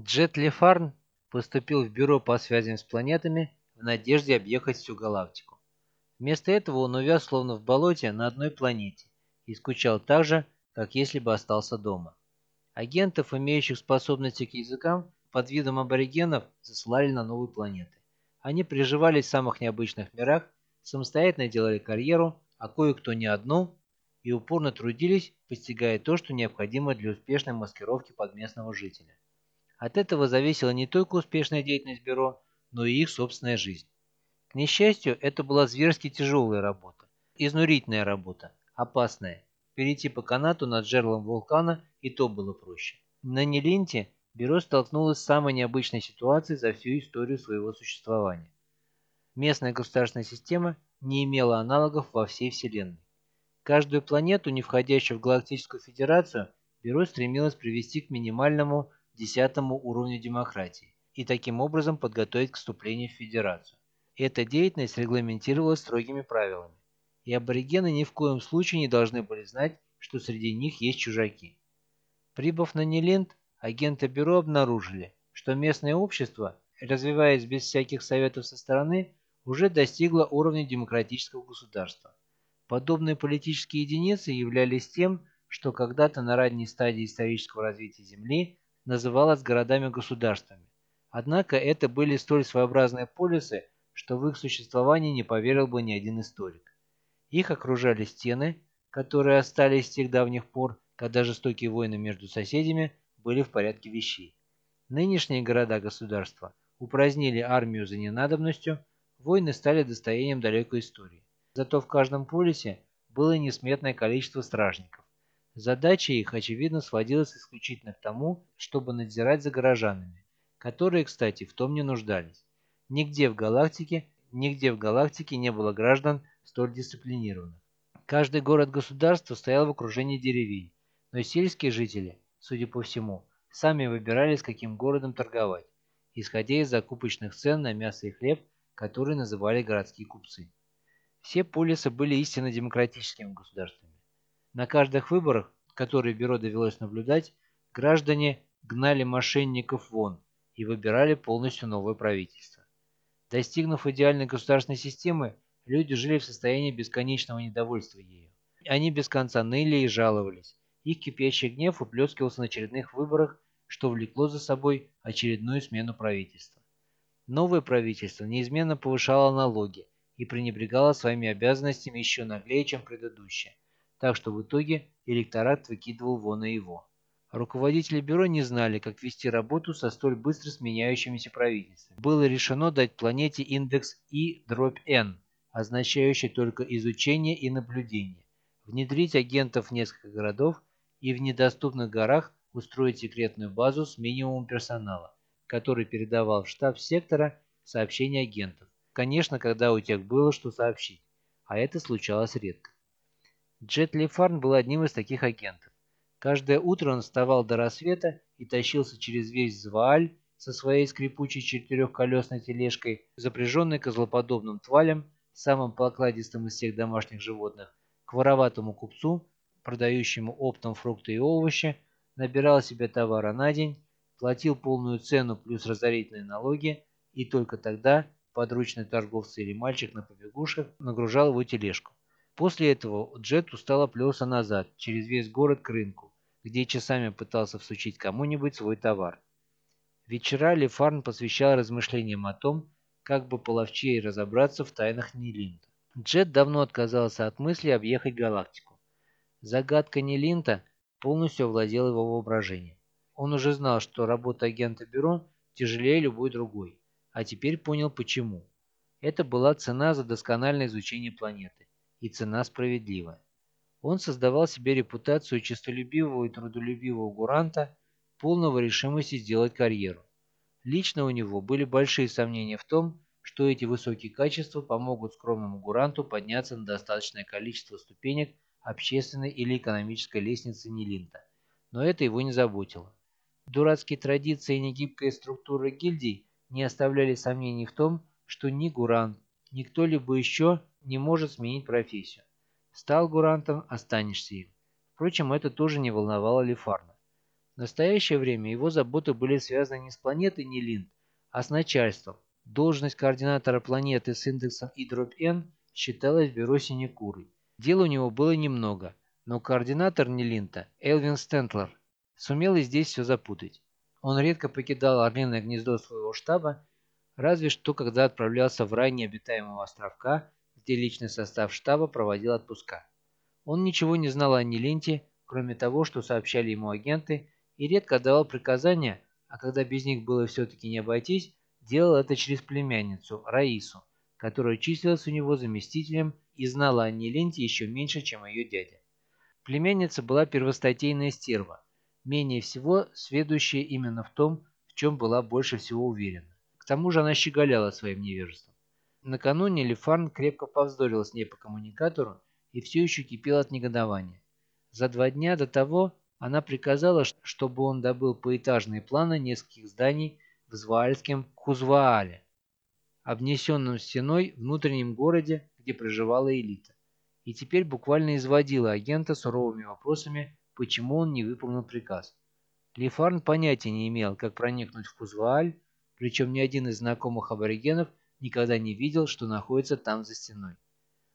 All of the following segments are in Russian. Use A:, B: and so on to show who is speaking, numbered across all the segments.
A: Джет Лефарн поступил в бюро по связям с планетами в надежде объехать всю галактику. Вместо этого он увяз словно в болоте на одной планете и скучал так же, как если бы остался дома. Агентов, имеющих способности к языкам, под видом аборигенов засылали на новые планеты. Они приживались в самых необычных мирах, самостоятельно делали карьеру, а кое-кто не одну, и упорно трудились, постигая то, что необходимо для успешной маскировки подместного жителя. От этого зависела не только успешная деятельность бюро, но и их собственная жизнь. К несчастью, это была зверски тяжелая работа, изнурительная работа, опасная. Перейти по канату над жерлом вулкана и то было проще. На Нелинте бюро столкнулось с самой необычной ситуацией за всю историю своего существования. Местная государственная система не имела аналогов во всей Вселенной. Каждую планету, не входящую в Галактическую Федерацию, бюро стремилось привести к минимальному десятому уровню демократии и таким образом подготовить к вступлению в Федерацию. Эта деятельность регламентировалась строгими правилами, и аборигены ни в коем случае не должны были знать, что среди них есть чужаки. Прибыв на Нелинд, агенты бюро обнаружили, что местное общество, развиваясь без всяких советов со стороны, уже достигло уровня демократического государства. Подобные политические единицы являлись тем, что когда-то на ранней стадии исторического развития Земли называлось городами-государствами. Однако это были столь своеобразные полюсы, что в их существование не поверил бы ни один историк. Их окружали стены, которые остались с тех давних пор, когда жестокие войны между соседями были в порядке вещей. Нынешние города-государства упразднили армию за ненадобностью, войны стали достоянием далекой истории. Зато в каждом полюсе было несметное количество стражников. Задача их, очевидно, сводилась исключительно к тому, чтобы надзирать за горожанами, которые, кстати, в том не нуждались. Нигде в галактике, нигде в галактике не было граждан столь дисциплинированных. Каждый город-государство стоял в окружении деревень, но сельские жители, судя по всему, сами выбирали, с каким городом торговать, исходя из закупочных цен на мясо и хлеб, которые называли городские купцы. Все полисы были истинно демократическими государствами. На каждых выборах, которые бюро довелось наблюдать, граждане гнали мошенников вон и выбирали полностью новое правительство. Достигнув идеальной государственной системы, люди жили в состоянии бесконечного недовольства ею. Они без конца ныли и жаловались. Их кипящий гнев уплескивался на очередных выборах, что влекло за собой очередную смену правительства. Новое правительство неизменно повышало налоги и пренебрегало своими обязанностями еще наглее, чем предыдущее – так что в итоге электорат выкидывал вон и его. Руководители бюро не знали, как вести работу со столь быстро сменяющимися правительствами. Было решено дать планете индекс I-N, означающий только изучение и наблюдение, внедрить агентов в несколько городов и в недоступных горах устроить секретную базу с минимумом персонала, который передавал в штаб сектора сообщения агентов. Конечно, когда у тех было что сообщить, а это случалось редко. Джет Ли Фарн был одним из таких агентов. Каждое утро он вставал до рассвета и тащился через весь Звааль со своей скрипучей четырехколесной тележкой, запряженной козлоподобным твалем, самым покладистым из всех домашних животных, к вороватому купцу, продающему оптом фрукты и овощи, набирал себе товара на день, платил полную цену плюс разорительные налоги, и только тогда подручный торговец или мальчик на побегушках нагружал его тележку. После этого Джет устало плелся назад, через весь город к рынку, где часами пытался всучить кому-нибудь свой товар. Вечера Лефарн посвящал размышлениям о том, как бы половчее разобраться в тайнах Нелинта. Джет давно отказался от мысли объехать галактику. Загадка Нелинта полностью овладела его воображением. Он уже знал, что работа агента бюро тяжелее любой другой, а теперь понял почему. Это была цена за доскональное изучение планеты и цена справедлива. Он создавал себе репутацию честолюбивого и трудолюбивого гуранта, полного решимости сделать карьеру. Лично у него были большие сомнения в том, что эти высокие качества помогут скромному гуранту подняться на достаточное количество ступенек общественной или экономической лестницы Нилинта. Но это его не заботило. Дурацкие традиции и негибкая структура гильдий не оставляли сомнений в том, что ни Гурант, ни кто-либо еще не может сменить профессию. Стал гурантом, останешься им. Впрочем, это тоже не волновало Лефарна. В настоящее время его заботы были связаны не с планетой Нелинд, а с начальством. Должность координатора планеты с индексом И-N считалась в бюро синекурой. Дел у него было немного, но координатор Нелинта, Элвин Стентлер, сумел и здесь все запутать. Он редко покидал орлиное гнездо своего штаба, разве что когда отправлялся в рай необитаемого островка, где личный состав штаба проводил отпуска. Он ничего не знал о Нелинте, кроме того, что сообщали ему агенты, и редко давал приказания, а когда без них было все-таки не обойтись, делал это через племянницу, Раису, которая числилась у него заместителем и знала о Неленте еще меньше, чем ее дядя. Племянница была первостатейная стерва, менее всего сведущая именно в том, в чем была больше всего уверена. К тому же она щеголяла своим невежеством. Накануне Лефарн крепко повздорил с ней по коммуникатору и все еще кипел от негодования. За два дня до того она приказала, чтобы он добыл поэтажные планы нескольких зданий в Зваальском Хузваале, обнесенном стеной внутреннем городе, где проживала элита. И теперь буквально изводила агента суровыми вопросами, почему он не выполнил приказ. Лифарн понятия не имел, как проникнуть в Хузвааль, причем ни один из знакомых аборигенов никогда не видел, что находится там за стеной.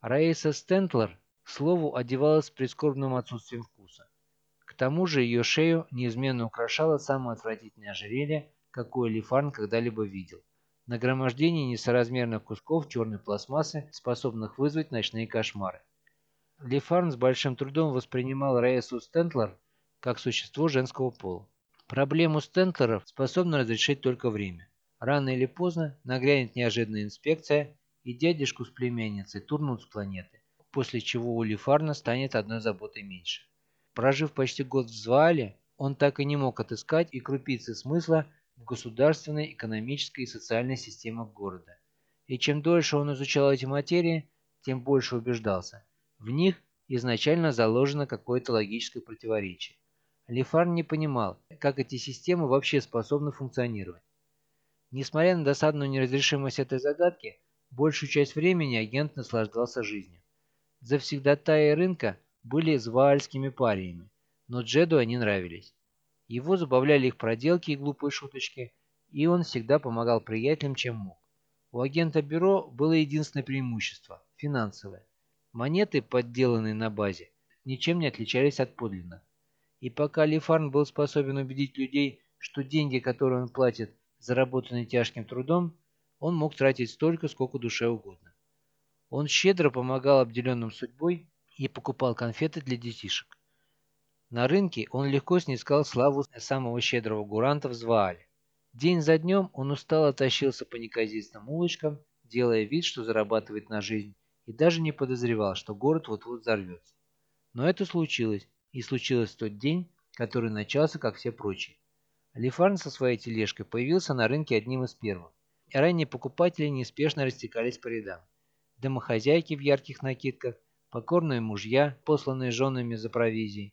A: Раиса Стентлер, к слову, одевалась с прискорбным отсутствием вкуса. К тому же ее шею неизменно украшало самое отвратительное ожерелье, какое Лифарн когда-либо видел. Нагромождение несоразмерных кусков черной пластмассы, способных вызвать ночные кошмары. Лифарн с большим трудом воспринимал Раесу Стентлер как существо женского пола. Проблему Стентлеров способно разрешить только время. Рано или поздно нагрянет неожиданная инспекция, и дядюшку с племянницей турнут с планеты, после чего у Лифарна станет одной заботой меньше. Прожив почти год в Звале, он так и не мог отыскать и крупицы смысла в государственной, экономической и социальной системах города. И чем дольше он изучал эти материи, тем больше убеждался. В них изначально заложено какое-то логическое противоречие. Лефарн не понимал, как эти системы вообще способны функционировать. Несмотря на досадную неразрешимость этой загадки, большую часть времени агент наслаждался жизнью. Завсегдатаи рынка были зваальскими париями, но Джеду они нравились. Его забавляли их проделки и глупые шуточки, и он всегда помогал приятелям, чем мог. У агента бюро было единственное преимущество – финансовое. Монеты, подделанные на базе, ничем не отличались от подлинных. И пока Лифарн был способен убедить людей, что деньги, которые он платит, заработаны тяжким трудом, он мог тратить столько, сколько душе угодно. Он щедро помогал обделенным судьбой и покупал конфеты для детишек. На рынке он легко снискал славу самого щедрого гуранта в Зваале. День за днем он устало тащился по неказистым улочкам, делая вид, что зарабатывает на жизнь, и даже не подозревал, что город вот-вот взорвется. Но это случилось, и случилось в тот день, который начался, как все прочие. Алифарн со своей тележкой появился на рынке одним из первых, и ранние покупатели неспешно растекались по рядам. Домохозяйки в ярких накидках, покорные мужья, посланные женами за провизией.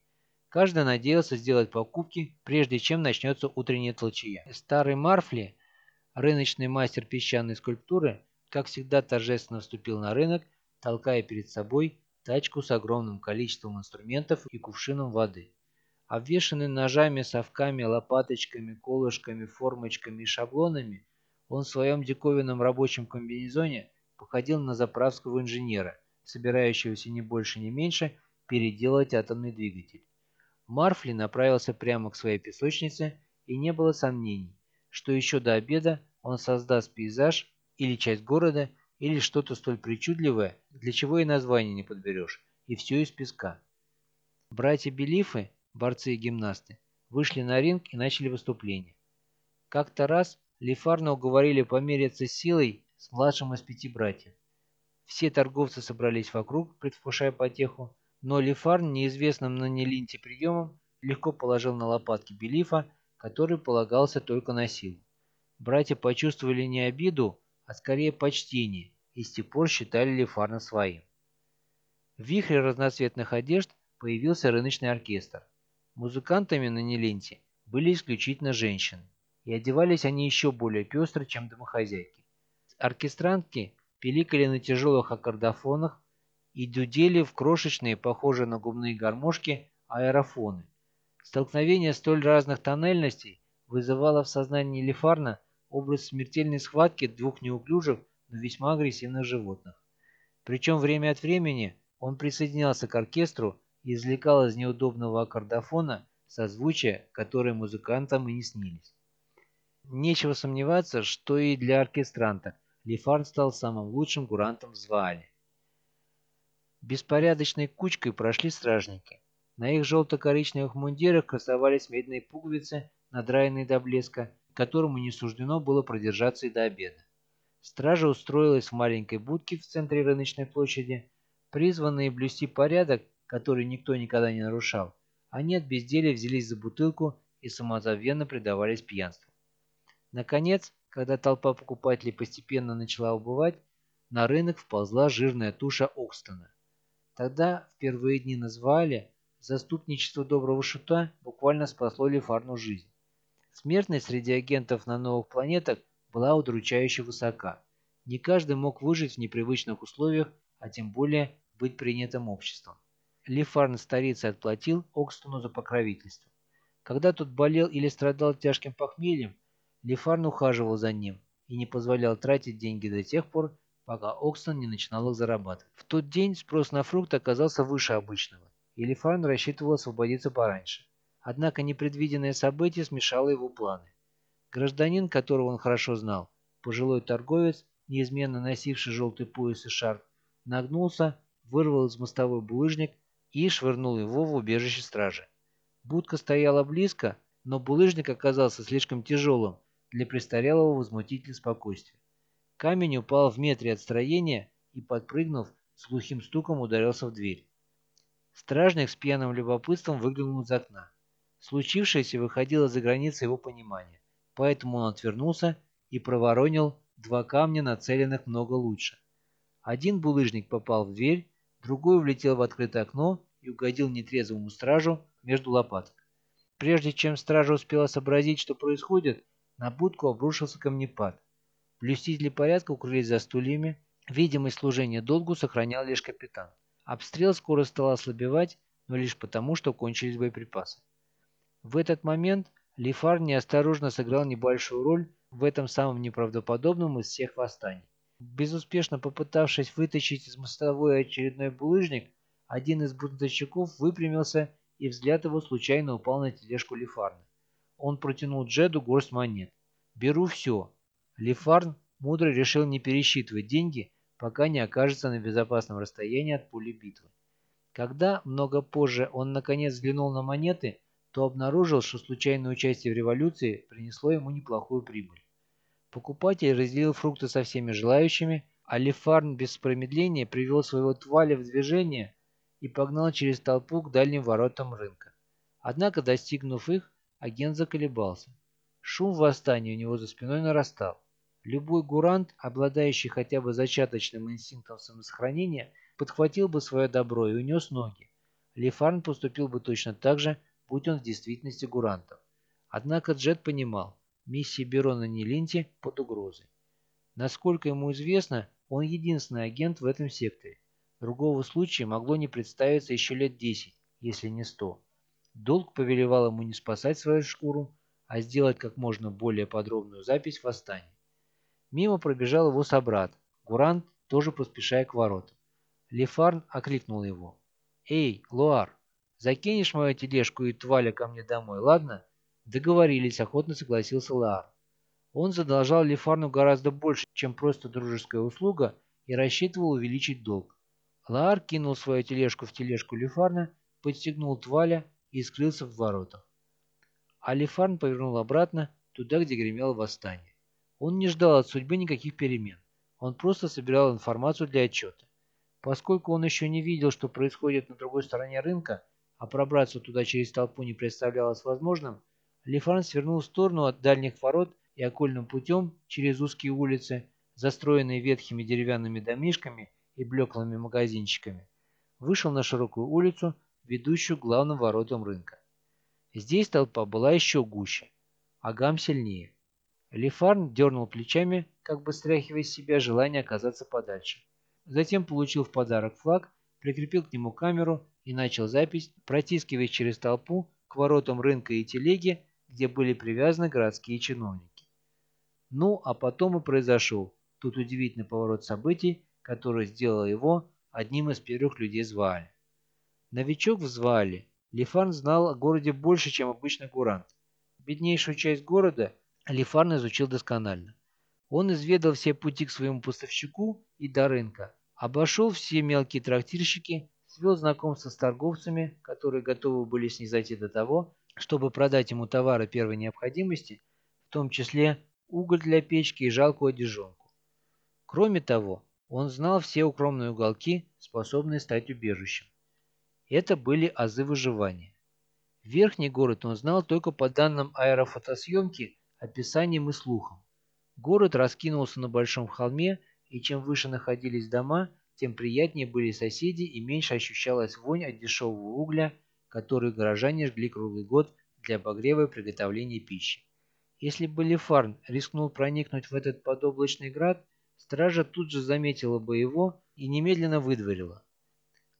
A: Каждый надеялся сделать покупки, прежде чем начнется утренняя толчья. Старый Марфли, рыночный мастер песчаной скульптуры, как всегда торжественно вступил на рынок, толкая перед собой тачку с огромным количеством инструментов и кувшином воды. Обвешанный ножами, совками, лопаточками, колышками, формочками и шаблонами, он в своем диковинном рабочем комбинезоне походил на заправского инженера, собирающегося не больше не меньше переделать атомный двигатель. Марфли направился прямо к своей песочнице, и не было сомнений, что еще до обеда он создаст пейзаж или часть города, или что-то столь причудливое, для чего и название не подберешь, и все из песка. Братья Белифы, борцы и гимнасты, вышли на ринг и начали выступление. Как-то раз Лефарна уговорили помериться силой с младшим из пяти братьев. Все торговцы собрались вокруг, предвкушая потеху, но Лефарн неизвестным на Нелинте приемом легко положил на лопатки Белифа, который полагался только на силу. Братья почувствовали не обиду, а скорее почтение, и с тех пор считали Лефарна своим. В вихре разноцветных одежд появился рыночный оркестр. Музыкантами на Неленте были исключительно женщины, и одевались они еще более пестро, чем домохозяйки. Оркестрантки пиликали на тяжелых аккордофонах и дудели в крошечные, похожие на губные гармошки, аэрофоны, Столкновение столь разных тоннельностей вызывало в сознании Лефарна образ смертельной схватки двух неуклюжих, но весьма агрессивных животных. Причем время от времени он присоединялся к оркестру и извлекал из неудобного аккордофона созвучия, которые музыкантам и не снились. Нечего сомневаться, что и для оркестранта Лефарн стал самым лучшим курантом в Зваале. Беспорядочной кучкой прошли стражники. На их желто-коричневых мундирах красовались медные пуговицы, надраенные до блеска, которому не суждено было продержаться и до обеда. Стража устроилась в маленькой будке в центре рыночной площади. Призванные блюсти порядок, который никто никогда не нарушал, они от безделия взялись за бутылку и самозабвенно предавались пьянству. Наконец, когда толпа покупателей постепенно начала убывать, на рынок вползла жирная туша Окстона. Тогда, в первые дни назвали, заступничество доброго шута буквально спасло Лефарну жизнь. Смертность среди агентов на новых планетах была удручающе высока. Не каждый мог выжить в непривычных условиях, а тем более быть принятым обществом. Лефарн старица отплатил Окстону за покровительство. Когда тот болел или страдал тяжким похмельем, Лефарн ухаживал за ним и не позволял тратить деньги до тех пор, пока Окстон не начинал их зарабатывать. В тот день спрос на фрукт оказался выше обычного, и Лефарн рассчитывал освободиться пораньше. Однако непредвиденное событие смешало его планы. Гражданин, которого он хорошо знал, пожилой торговец, неизменно носивший желтый пояс и шарф, нагнулся, вырвал из мостовой булыжник и швырнул его в убежище стражи. Будка стояла близко, но булыжник оказался слишком тяжелым для престарелого возмутителя спокойствия. Камень упал в метре от строения и, подпрыгнув, с глухим стуком ударился в дверь. Стражник с пьяным любопытством выглянул из окна. Случившееся выходило за границы его понимания, поэтому он отвернулся и проворонил два камня, нацеленных много лучше. Один булыжник попал в дверь, другой влетел в открытое окно и угодил нетрезвому стражу между лопаток. Прежде чем стража успела сообразить, что происходит, на будку обрушился камнепад. Блюстители порядка укрылись за стульями. Видимость служения долгу сохранял лишь капитан. Обстрел скоро стал ослабевать, но лишь потому, что кончились боеприпасы. В этот момент Лифар неосторожно сыграл небольшую роль в этом самом неправдоподобном из всех восстаний. Безуспешно попытавшись вытащить из мостовой очередной булыжник, один из бунтовщиков выпрямился, и взгляд его случайно упал на тележку Лифарна. Он протянул Джеду горсть монет. «Беру все. Лефарн мудро решил не пересчитывать деньги, пока не окажется на безопасном расстоянии от пули битвы. Когда, много позже, он наконец взглянул на монеты, то обнаружил, что случайное участие в революции принесло ему неплохую прибыль. Покупатель разделил фрукты со всеми желающими, а Лефарн без промедления привел своего тваля в движение и погнал через толпу к дальним воротам рынка. Однако, достигнув их, агент заколебался. Шум восстания у него за спиной нарастал. Любой гурант, обладающий хотя бы зачаточным инстинктом самосохранения, подхватил бы свое добро и унес ноги. Лефарн поступил бы точно так же, будь он в действительности гурантом. Однако Джет понимал, миссия Берона Нелинти под угрозой. Насколько ему известно, он единственный агент в этом секторе. Другого случая могло не представиться еще лет десять, если не сто. Долг повелевал ему не спасать свою шкуру, а сделать как можно более подробную запись восстания. Мимо пробежал его собрат. Гурант тоже поспешая к воротам. Лефарн окликнул его. «Эй, Луар, закинешь мою тележку и тваля ко мне домой, ладно?» «Договорились», — охотно согласился Луар. Он задолжал Лефарну гораздо больше, чем просто дружеская услуга, и рассчитывал увеличить долг. Лаар кинул свою тележку в тележку Лефарна, подстегнул тваля и скрылся в воротах. Алифарн повернул обратно, туда, где гремело восстание. Он не ждал от судьбы никаких перемен. Он просто собирал информацию для отчета. Поскольку он еще не видел, что происходит на другой стороне рынка, а пробраться туда через толпу не представлялось возможным, Лифан свернул в сторону от дальних ворот и окольным путем через узкие улицы, застроенные ветхими деревянными домишками и блеклыми магазинчиками, вышел на широкую улицу, ведущую к главным воротам рынка. Здесь толпа была еще гуще, а гам сильнее. Лефарн дернул плечами, как бы стряхивая с себя желание оказаться подальше. Затем получил в подарок флаг, прикрепил к нему камеру и начал запись, протискиваясь через толпу, к воротам рынка и телеги, где были привязаны городские чиновники. Ну, а потом и произошел тот удивительный поворот событий, который сделал его одним из первых людей Звали. Новичок в Звали Лифарн знал о городе больше, чем обычный курант. Беднейшую часть города Лифарн изучил досконально. Он изведал все пути к своему поставщику и до рынка, обошел все мелкие трактирщики, свел знакомство с торговцами, которые готовы были снизойти до того, чтобы продать ему товары первой необходимости, в том числе уголь для печки и жалкую одежонку. Кроме того, он знал все укромные уголки, способные стать убежищем. Это были азы выживания. Верхний город он знал только по данным аэрофотосъемки, описаниям и слухам. Город раскинулся на большом холме, и чем выше находились дома, тем приятнее были соседи и меньше ощущалась вонь от дешевого угля, который горожане жгли круглый год для обогрева и приготовления пищи. Если бы Лефарн рискнул проникнуть в этот подоблачный град, стража тут же заметила бы его и немедленно выдворила.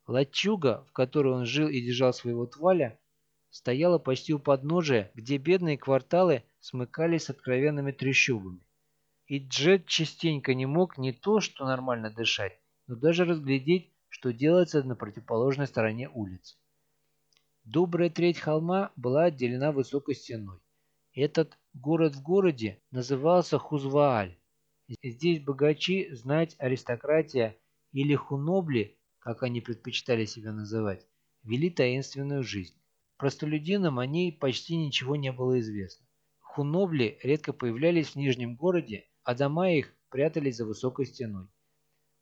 A: Лачуга, в которой он жил и держал своего тваля, стояла почти у подножия, где бедные кварталы смыкались с откровенными трещобами. И Джет частенько не мог не то что нормально дышать, но даже разглядеть, что делается на противоположной стороне улицы. Добрая треть холма была отделена высокой стеной. Этот город в городе назывался Хузвааль. Здесь богачи, знать, аристократия или хунобли, как они предпочитали себя называть, вели таинственную жизнь. Простолюдинам о ней почти ничего не было известно. Хунобли редко появлялись в Нижнем городе, а дома их прятались за высокой стеной.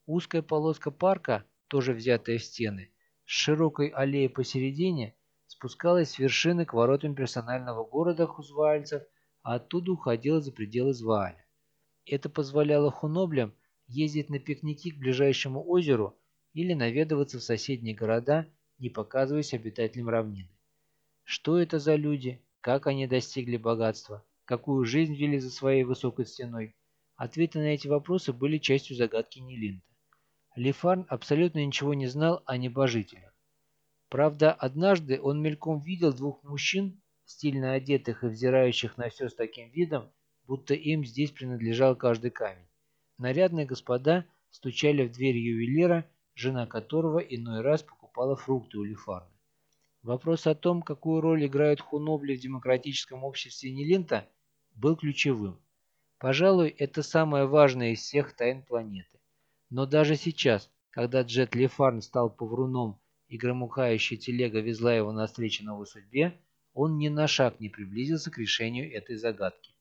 A: Узкая полоска парка, тоже взятая в стены, с широкой аллеей посередине, спускалась с вершины к воротам персонального города хузваальцев, а оттуда уходила за пределы Звааля. Это позволяло хуноблям ездить на пикники к ближайшему озеру или наведываться в соседние города, не показываясь обитателям равнины. Что это за люди, как они достигли богатства, какую жизнь вели за своей высокой стеной, ответы на эти вопросы были частью загадки Нелинта. Лефарн абсолютно ничего не знал о небожителях. Правда, однажды он мельком видел двух мужчин, стильно одетых и взирающих на все с таким видом, будто им здесь принадлежал каждый камень. Нарядные господа стучали в дверь ювелира, жена которого иной раз покупала фрукты у Лефарна. Вопрос о том, какую роль играют хунобли в демократическом обществе Нелинта, был ключевым. Пожалуй, это самое важное из всех тайн планеты. Но даже сейчас, когда Джет Лефарн стал повруном и громыхающая телега везла его навстречу новой судьбе, он ни на шаг не приблизился к решению этой загадки.